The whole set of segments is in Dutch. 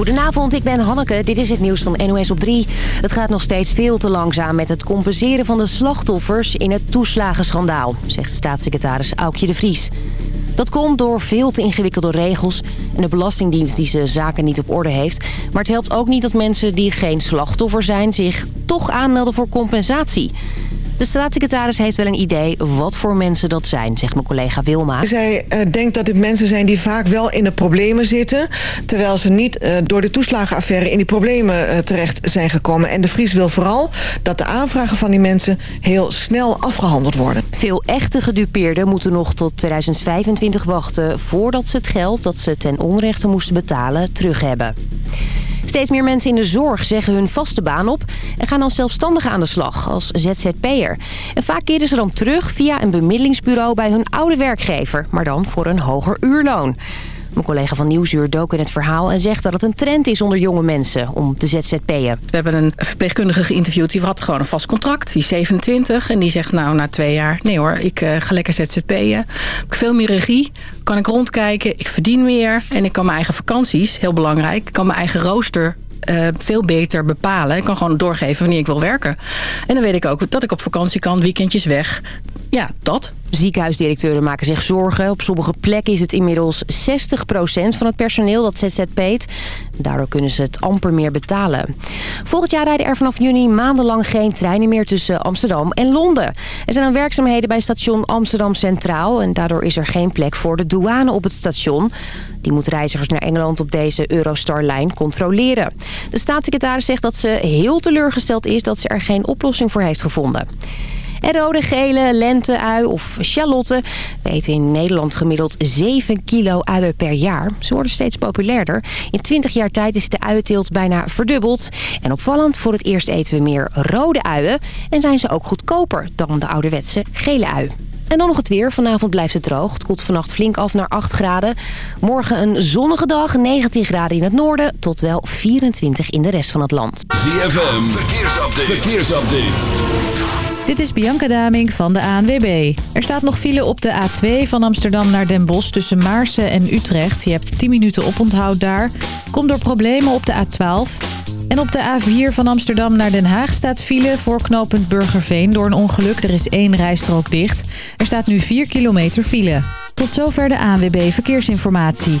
Goedenavond, ik ben Hanneke. Dit is het nieuws van NOS op 3. Het gaat nog steeds veel te langzaam met het compenseren van de slachtoffers in het toeslagenschandaal, zegt staatssecretaris Aukje de Vries. Dat komt door veel te ingewikkelde regels en de Belastingdienst die ze zaken niet op orde heeft. Maar het helpt ook niet dat mensen die geen slachtoffer zijn zich toch aanmelden voor compensatie. De staatssecretaris heeft wel een idee wat voor mensen dat zijn, zegt mijn collega Wilma. Zij uh, denkt dat het mensen zijn die vaak wel in de problemen zitten... terwijl ze niet uh, door de toeslagenaffaire in die problemen uh, terecht zijn gekomen. En de Vries wil vooral dat de aanvragen van die mensen heel snel afgehandeld worden. Veel echte gedupeerden moeten nog tot 2025 wachten... voordat ze het geld dat ze ten onrechte moesten betalen terug hebben. Steeds meer mensen in de zorg zeggen hun vaste baan op... en gaan als zelfstandige aan de slag, als ZZP'er. En vaak keren ze dan terug via een bemiddelingsbureau bij hun oude werkgever... maar dan voor een hoger uurloon. Mijn collega van Nieuwsuur dook in het verhaal en zegt dat het een trend is onder jonge mensen om te ZZP'en. We hebben een verpleegkundige geïnterviewd, die had gewoon een vast contract. Die is 27 en die zegt nou na twee jaar, nee hoor, ik uh, ga lekker ZZP'en. Heb ik veel meer regie, kan ik rondkijken, ik verdien meer en ik kan mijn eigen vakanties, heel belangrijk, ik kan mijn eigen rooster uh, veel beter bepalen. Ik kan gewoon doorgeven wanneer ik wil werken. En dan weet ik ook dat ik op vakantie kan, weekendjes weg. Ja, dat. Ziekenhuisdirecteuren maken zich zorgen. Op sommige plekken is het inmiddels 60% van het personeel dat ZZP't. Daardoor kunnen ze het amper meer betalen. Volgend jaar rijden er vanaf juni maandenlang geen treinen meer tussen Amsterdam en Londen. Er zijn dan werkzaamheden bij station Amsterdam Centraal... en daardoor is er geen plek voor de douane op het station. Die moet reizigers naar Engeland op deze Eurostar-lijn controleren. De staatssecretaris zegt dat ze heel teleurgesteld is dat ze er geen oplossing voor heeft gevonden. En rode, gele, lente-ui of charlotte weten in Nederland gemiddeld 7 kilo uien per jaar. Ze worden steeds populairder. In 20 jaar tijd is de uienteelt bijna verdubbeld. En opvallend, voor het eerst eten we meer rode uien. En zijn ze ook goedkoper dan de ouderwetse gele ui. En dan nog het weer. Vanavond blijft het droog. Het koelt vannacht flink af naar 8 graden. Morgen een zonnige dag. 19 graden in het noorden. Tot wel 24 in de rest van het land. ZFM. Verkeersupdate. Verkeersupdate. Dit is Bianca Daming van de ANWB. Er staat nog file op de A2 van Amsterdam naar Den Bosch tussen Maarsen en Utrecht. Je hebt 10 minuten oponthoud daar. Komt door problemen op de A12. En op de A4 van Amsterdam naar Den Haag staat file voor knooppunt Burgerveen door een ongeluk. Er is één rijstrook dicht. Er staat nu 4 kilometer file. Tot zover de ANWB Verkeersinformatie.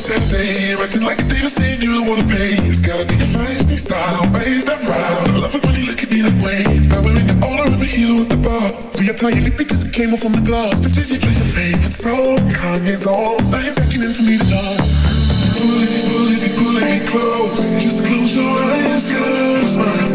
sat there acting like a diva, saying you don't wanna pay. It's gotta be your fancy style, raise that round. I love it when you look at me that way. Now we're in the older and we're here at the bar. Reapply your lip because it came off on the glass. The Disney plays your favorite song, Kanye's on. Now you're backing in for me to dance. Pull it, pull it, pull it close. Just close your eyes, girl. Smile.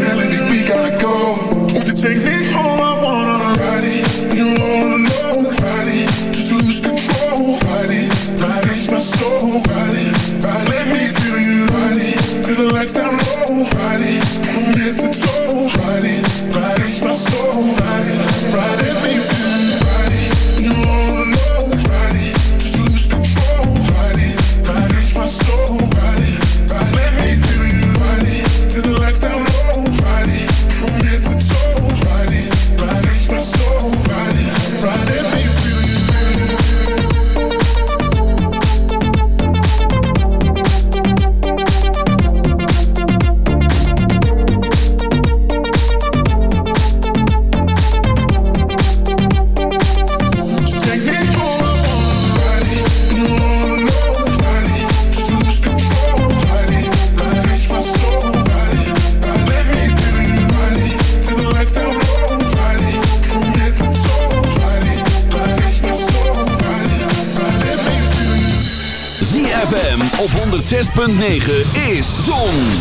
106.9 is Zon,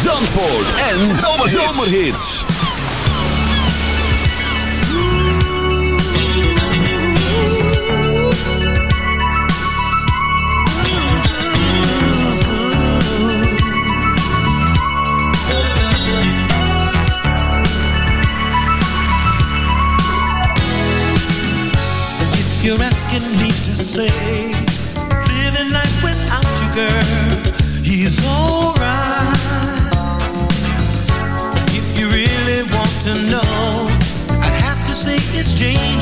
Zandvoort en Zomerhits. If you're asking me to say Jane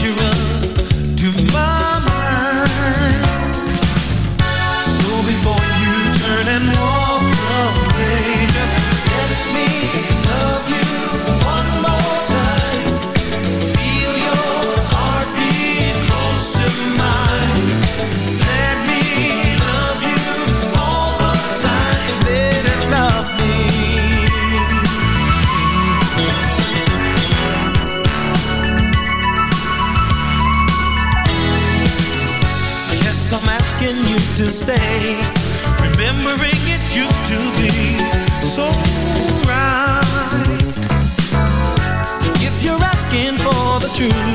to stay. Remembering it used to be so right. If you're asking for the truth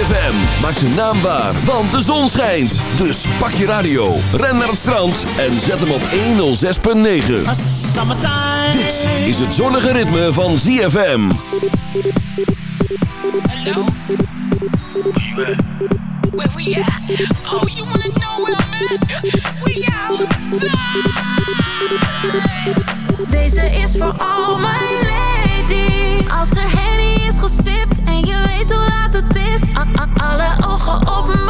ZFM. Maak zijn naam waar, want de zon schijnt. Dus pak je radio, ren naar het strand en zet hem op 106.9. Dit is het zonnige ritme van ZFM. Hello? Where we at? Oh, you wanna know where I'm at? We outside! Deze is voor al mijn ladies. Als er alle ogen op me.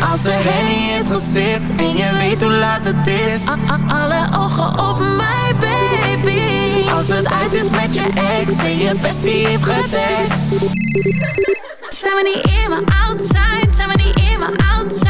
Als de Henny is gesipt en je weet hoe laat het is. Alle ogen op mij, baby. Als het uit is met je ex en je bestie heeft getest. Zijn we niet in maar outside, zijn we niet in maar outside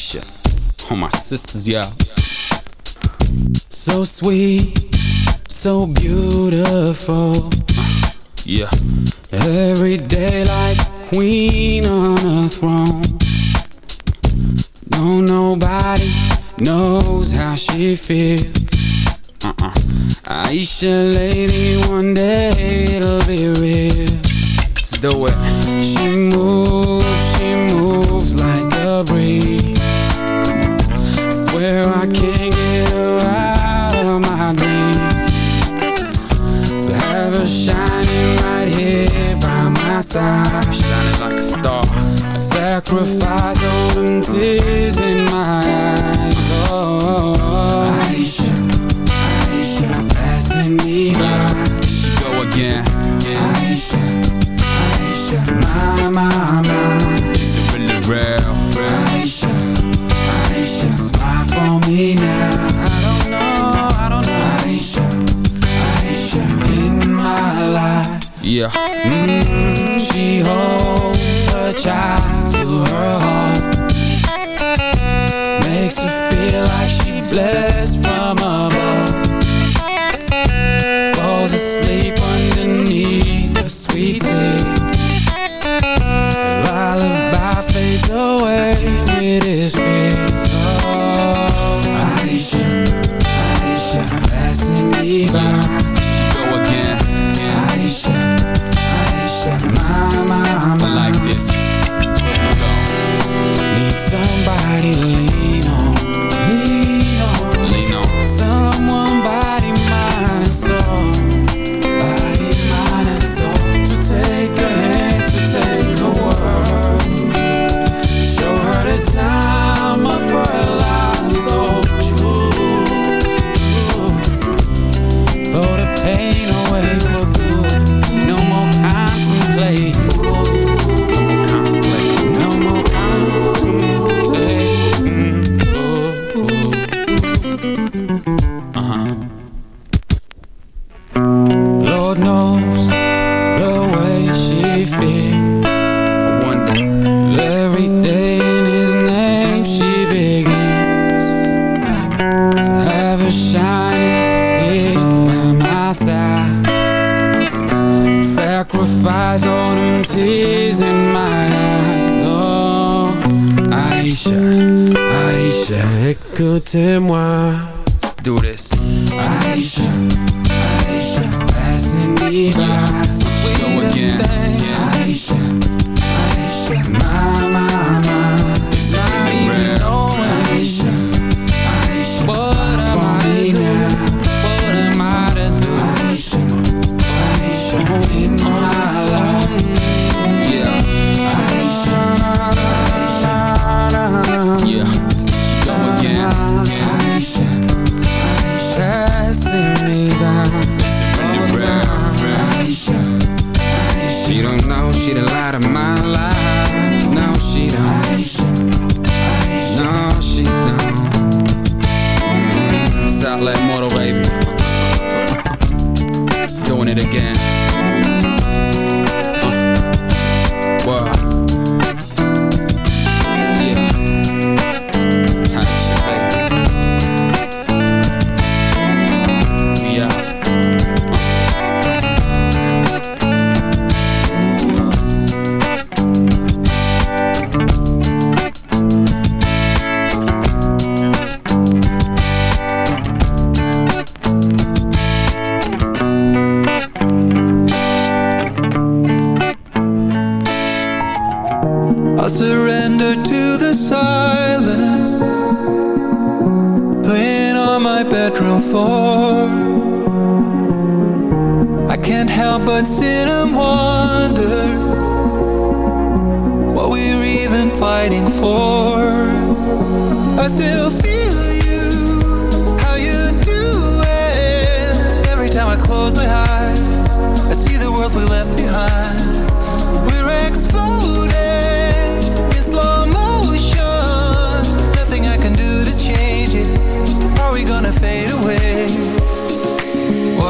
Keisha. All oh, my sisters, y'all. So sweet, so beautiful sacrifice C'est moi. Floor I can't help but sit and wonder What we're even fighting for. I still feel you, how you do it. Every time I close my eyes I see the world we left behind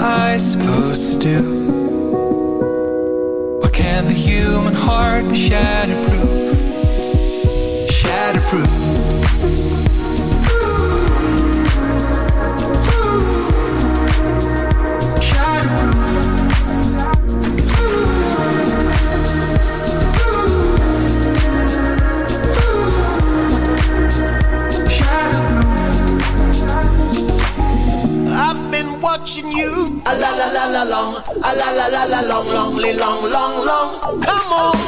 I supposed to do? Why can't the human heart be shatterproof? Shatterproof. Long, long, long, long. Come on,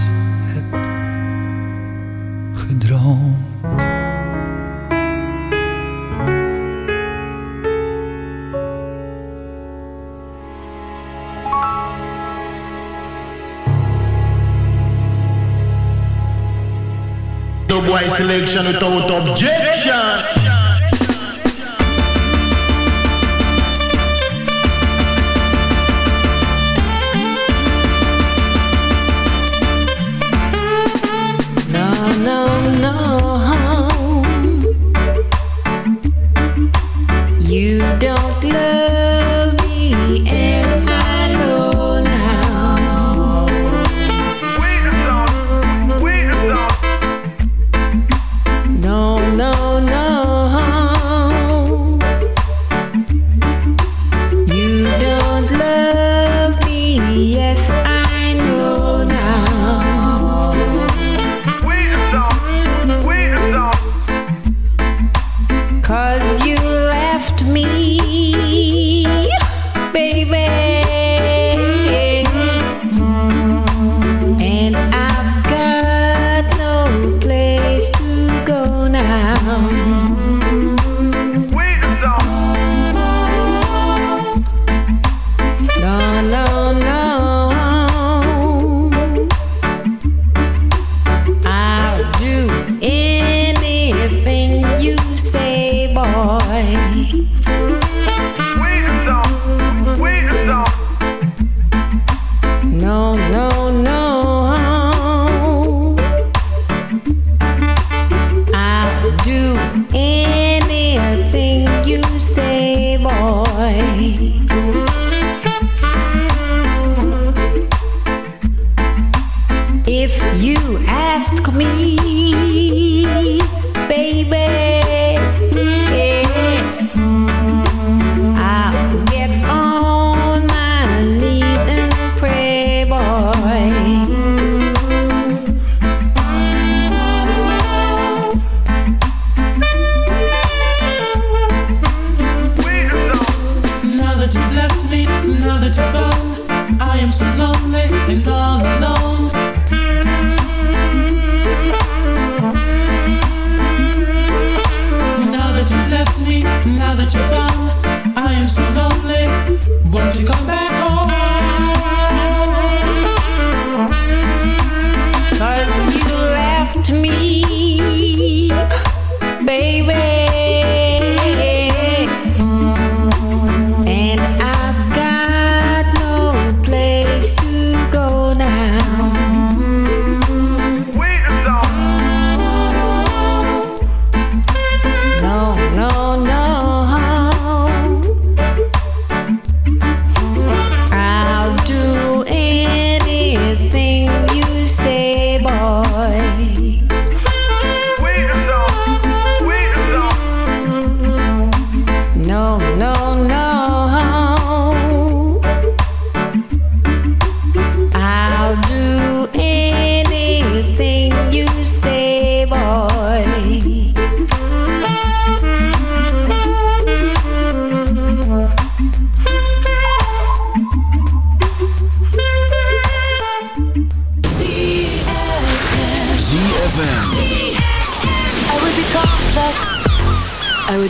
selection without objection.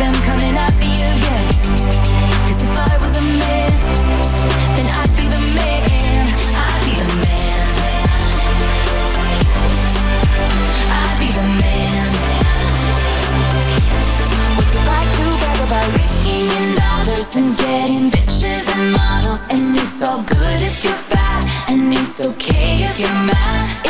them coming again. Cause if I was a man, then I'd be the man. I'd be the man. I'd be the man. What's it like to brag about and getting bitches and models? And it's all good if you're bad, and it's okay if you're mad.